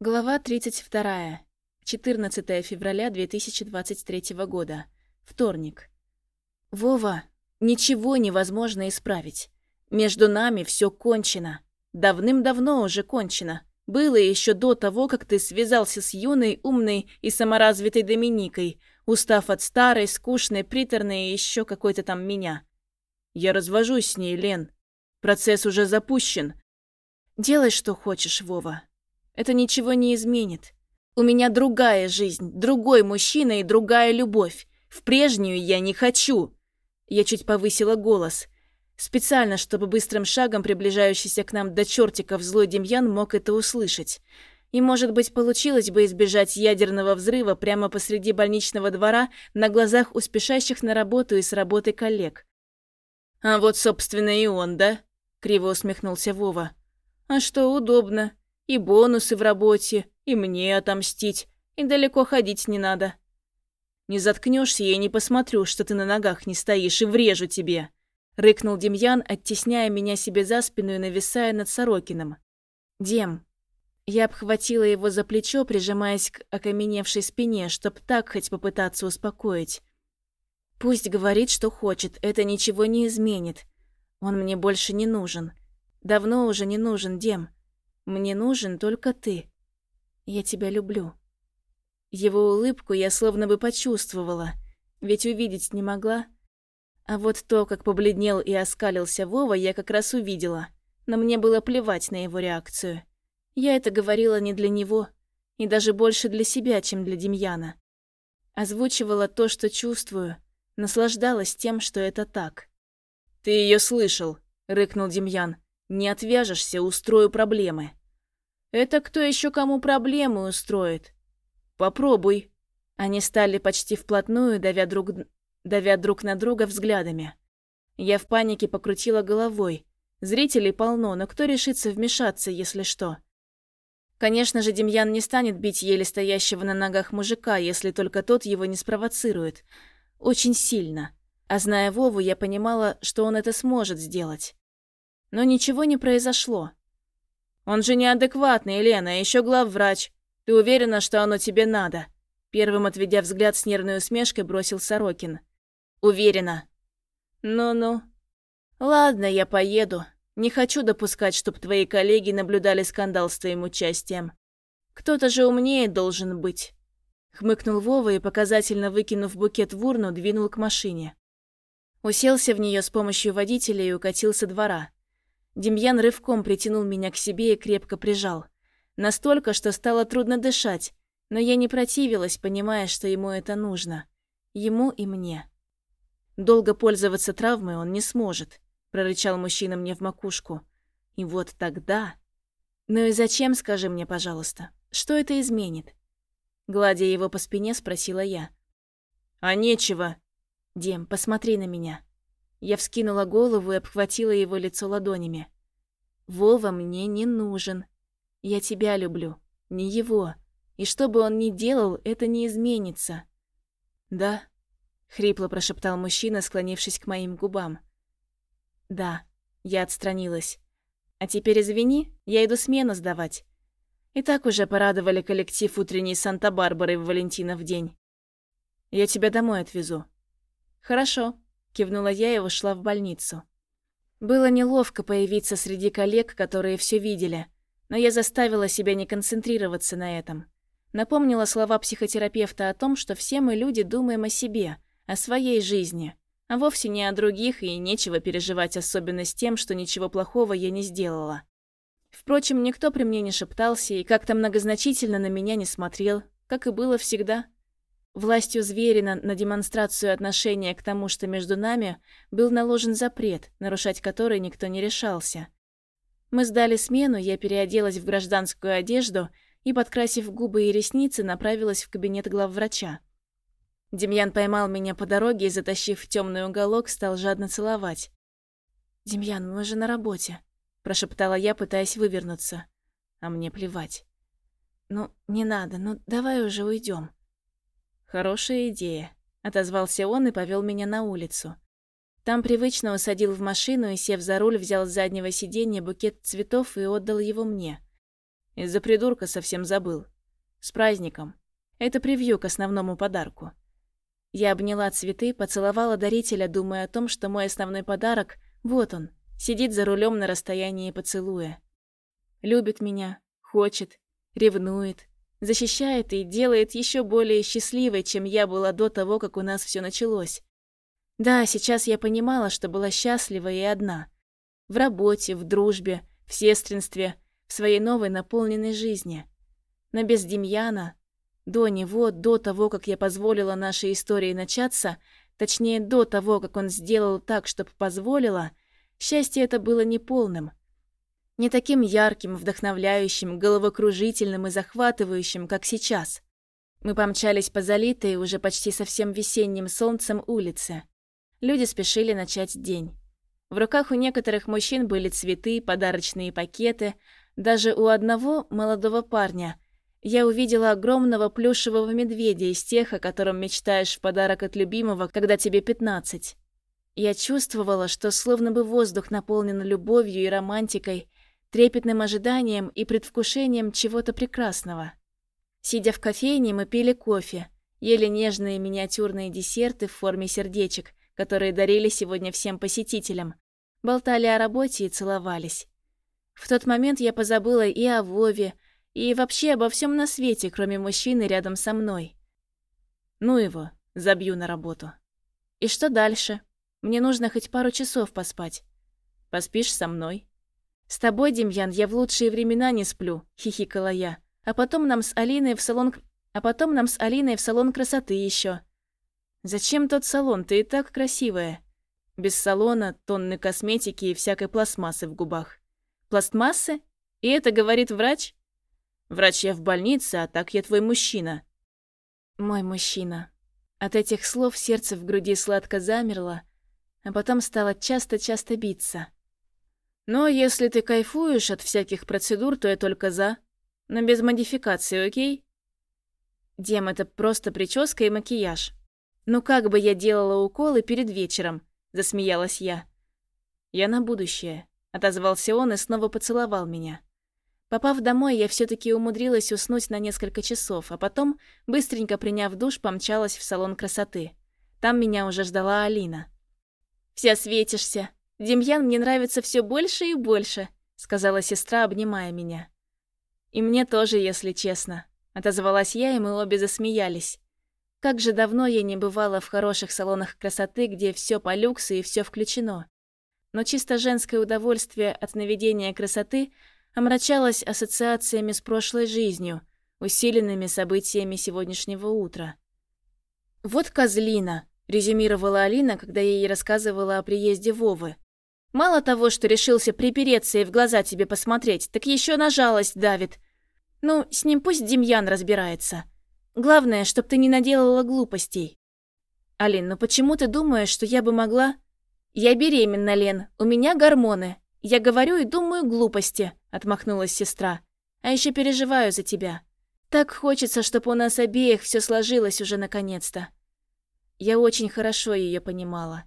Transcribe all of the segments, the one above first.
Глава 32. 14 февраля 2023 года. Вторник. Вова, ничего невозможно исправить. Между нами все кончено. Давным-давно уже кончено. Было еще до того, как ты связался с юной, умной и саморазвитой Доминикой, устав от старой, скучной, приторной и еще какой-то там меня. Я развожусь с ней, Лен. Процесс уже запущен. Делай, что хочешь, Вова. Это ничего не изменит. У меня другая жизнь, другой мужчина и другая любовь. В прежнюю я не хочу. Я чуть повысила голос. Специально, чтобы быстрым шагом приближающийся к нам до чертиков злой Демьян мог это услышать. И, может быть, получилось бы избежать ядерного взрыва прямо посреди больничного двора на глазах у спешащих на работу и с работы коллег. «А вот, собственно, и он, да?» — криво усмехнулся Вова. «А что, удобно. И бонусы в работе, и мне отомстить, и далеко ходить не надо. Не заткнешься, я не посмотрю, что ты на ногах не стоишь, и врежу тебе. Рыкнул Демьян, оттесняя меня себе за спину и нависая над Сорокиным. «Дем». Я обхватила его за плечо, прижимаясь к окаменевшей спине, чтоб так хоть попытаться успокоить. Пусть говорит, что хочет, это ничего не изменит. Он мне больше не нужен. Давно уже не нужен, Дем. Мне нужен только ты. Я тебя люблю». Его улыбку я словно бы почувствовала, ведь увидеть не могла. А вот то, как побледнел и оскалился Вова, я как раз увидела. Но мне было плевать на его реакцию. Я это говорила не для него, и даже больше для себя, чем для Демьяна. Озвучивала то, что чувствую, наслаждалась тем, что это так. «Ты ее слышал», — рыкнул Демьян. «Не отвяжешься, устрою проблемы». Это кто еще кому проблемы устроит? Попробуй. Они стали почти вплотную, давя друг, давя друг на друга взглядами. Я в панике покрутила головой. Зрителей полно, но кто решится вмешаться, если что? Конечно же, Демьян не станет бить еле стоящего на ногах мужика, если только тот его не спровоцирует. Очень сильно. А зная Вову, я понимала, что он это сможет сделать. Но ничего не произошло. Он же неадекватный, Елена, еще главврач. Ты уверена, что оно тебе надо?» Первым, отведя взгляд с нервной усмешкой, бросил Сорокин. «Уверена». «Ну-ну. Ладно, я поеду. Не хочу допускать, чтобы твои коллеги наблюдали скандал с твоим участием. Кто-то же умнее должен быть». Хмыкнул Вова и, показательно выкинув букет в урну, двинул к машине. Уселся в нее с помощью водителя и укатился двора. Демьян рывком притянул меня к себе и крепко прижал. Настолько, что стало трудно дышать, но я не противилась, понимая, что ему это нужно. Ему и мне. Долго пользоваться травмой он не сможет, прорычал мужчина мне в макушку. И вот тогда... Ну и зачем, скажи мне, пожалуйста, что это изменит? Гладя его по спине, спросила я. А нечего. Дем, посмотри на меня. Я вскинула голову и обхватила его лицо ладонями. «Вова мне не нужен. Я тебя люблю, не его. И что бы он ни делал, это не изменится». «Да?» — хрипло прошептал мужчина, склонившись к моим губам. «Да», — я отстранилась. «А теперь извини, я иду смену сдавать. И так уже порадовали коллектив утренней Санта-Барбары в Валентинов день. Я тебя домой отвезу». «Хорошо», Кивнула я и ушла в больницу. Было неловко появиться среди коллег, которые все видели, но я заставила себя не концентрироваться на этом. Напомнила слова психотерапевта о том, что все мы люди думаем о себе, о своей жизни, а вовсе не о других, и нечего переживать особенно с тем, что ничего плохого я не сделала. Впрочем, никто при мне не шептался и как-то многозначительно на меня не смотрел, как и было всегда. Властью Зверина на демонстрацию отношения к тому, что между нами, был наложен запрет, нарушать который никто не решался. Мы сдали смену, я переоделась в гражданскую одежду и, подкрасив губы и ресницы, направилась в кабинет главврача. Демьян поймал меня по дороге и, затащив в темный уголок, стал жадно целовать. «Демьян, мы же на работе», – прошептала я, пытаясь вывернуться. А мне плевать. «Ну, не надо, ну давай уже уйдем. «Хорошая идея», — отозвался он и повел меня на улицу. Там привычно усадил в машину и, сев за руль, взял с заднего сиденья букет цветов и отдал его мне. Из-за придурка совсем забыл. С праздником. Это превью к основному подарку. Я обняла цветы, поцеловала дарителя, думая о том, что мой основной подарок — вот он, сидит за рулем на расстоянии поцелуя. Любит меня, хочет, ревнует, защищает и делает еще более счастливой, чем я была до того, как у нас все началось. Да, сейчас я понимала, что была счастлива и одна. В работе, в дружбе, в сестринстве, в своей новой наполненной жизни. Но без Демьяна, до него, до того, как я позволила нашей истории начаться, точнее, до того, как он сделал так, чтобы позволила, счастье это было неполным. Не таким ярким, вдохновляющим, головокружительным и захватывающим, как сейчас. Мы помчались по залитой, уже почти совсем весенним солнцем улице. Люди спешили начать день. В руках у некоторых мужчин были цветы, подарочные пакеты. Даже у одного молодого парня – я увидела огромного плюшевого медведя из тех, о котором мечтаешь в подарок от любимого, когда тебе 15. Я чувствовала, что словно бы воздух наполнен любовью и романтикой, трепетным ожиданием и предвкушением чего-то прекрасного. Сидя в кофейне, мы пили кофе, ели нежные миниатюрные десерты в форме сердечек, которые дарили сегодня всем посетителям, болтали о работе и целовались. В тот момент я позабыла и о Вове, и вообще обо всем на свете, кроме мужчины рядом со мной. Ну его, забью на работу. И что дальше? Мне нужно хоть пару часов поспать. Поспишь со мной? С тобой, Демьян, я в лучшие времена не сплю, хихикала я. А потом нам с Алиной в салон... А потом нам с Алиной в салон красоты еще. Зачем тот салон? Ты и так красивая. Без салона, тонны косметики и всякой пластмассы в губах. Пластмассы? И это говорит врач? Врач я в больнице, а так я твой мужчина». «Мой мужчина». От этих слов сердце в груди сладко замерло, а потом стало часто-часто биться. «Но если ты кайфуешь от всяких процедур, то я только за. Но без модификации, окей?» «Дем, это просто прическа и макияж. Ну как бы я делала уколы перед вечером?» – засмеялась я. «Я на будущее», – отозвался он и снова поцеловал меня. Попав домой, я все-таки умудрилась уснуть на несколько часов, а потом, быстренько приняв душ, помчалась в салон красоты. Там меня уже ждала Алина. «Вся светишься. Демьян мне нравится все больше и больше», — сказала сестра, обнимая меня. «И мне тоже, если честно», — отозвалась я, и мы обе засмеялись. Как же давно я не бывала в хороших салонах красоты, где все по люксу и все включено. Но чисто женское удовольствие от наведения красоты — омрачалась ассоциациями с прошлой жизнью, усиленными событиями сегодняшнего утра. «Вот козлина», — резюмировала Алина, когда я ей рассказывала о приезде Вовы. «Мало того, что решился припереться и в глаза тебе посмотреть, так еще на жалость давит. Ну, с ним пусть Демьян разбирается. Главное, чтоб ты не наделала глупостей». «Алин, ну почему ты думаешь, что я бы могла...» «Я беременна, Лен, у меня гормоны. Я говорю и думаю глупости», — отмахнулась сестра. «А еще переживаю за тебя. Так хочется, чтобы у нас обеих все сложилось уже наконец-то». Я очень хорошо ее понимала.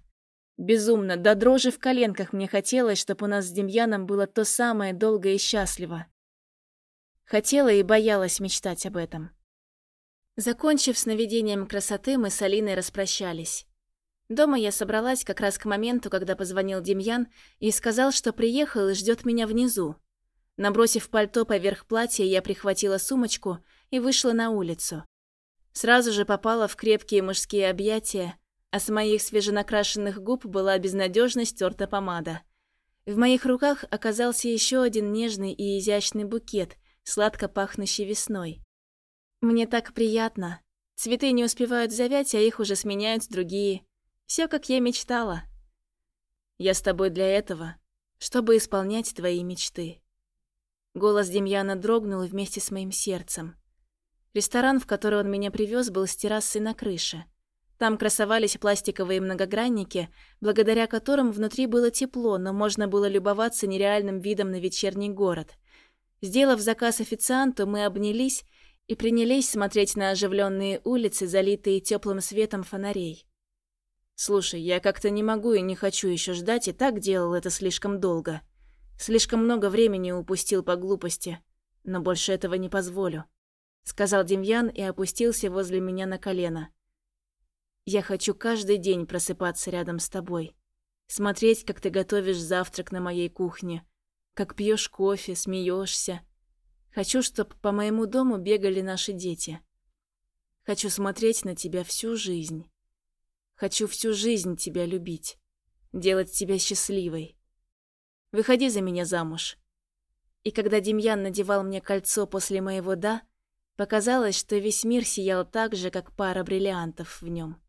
Безумно, до дрожи в коленках мне хотелось, чтобы у нас с Демьяном было то самое долго и счастливо. Хотела и боялась мечтать об этом. Закончив сновидением красоты, мы с Алиной распрощались. Дома я собралась как раз к моменту, когда позвонил Демьян и сказал, что приехал и ждет меня внизу. Набросив пальто поверх платья, я прихватила сумочку и вышла на улицу. Сразу же попала в крепкие мужские объятия, а с моих свеженакрашенных губ была безнадежно стерта помада. В моих руках оказался еще один нежный и изящный букет, сладко пахнущий весной. Мне так приятно. Цветы не успевают завять, а их уже сменяют другие. Все, как я мечтала. Я с тобой для этого, чтобы исполнять твои мечты. Голос Демьяна дрогнул вместе с моим сердцем. Ресторан, в который он меня привез, был с террасой на крыше. Там красовались пластиковые многогранники, благодаря которым внутри было тепло, но можно было любоваться нереальным видом на вечерний город. Сделав заказ официанту, мы обнялись и принялись смотреть на оживленные улицы, залитые теплым светом фонарей. «Слушай, я как-то не могу и не хочу еще ждать, и так делал это слишком долго. Слишком много времени упустил по глупости. но больше этого не позволю», — сказал Демьян и опустился возле меня на колено. «Я хочу каждый день просыпаться рядом с тобой, смотреть, как ты готовишь завтрак на моей кухне, как пьешь кофе, смеешься. Хочу, чтобы по моему дому бегали наши дети. Хочу смотреть на тебя всю жизнь. Хочу всю жизнь тебя любить, делать тебя счастливой. Выходи за меня замуж». И когда Демьян надевал мне кольцо после моего «да», показалось, что весь мир сиял так же, как пара бриллиантов в нем.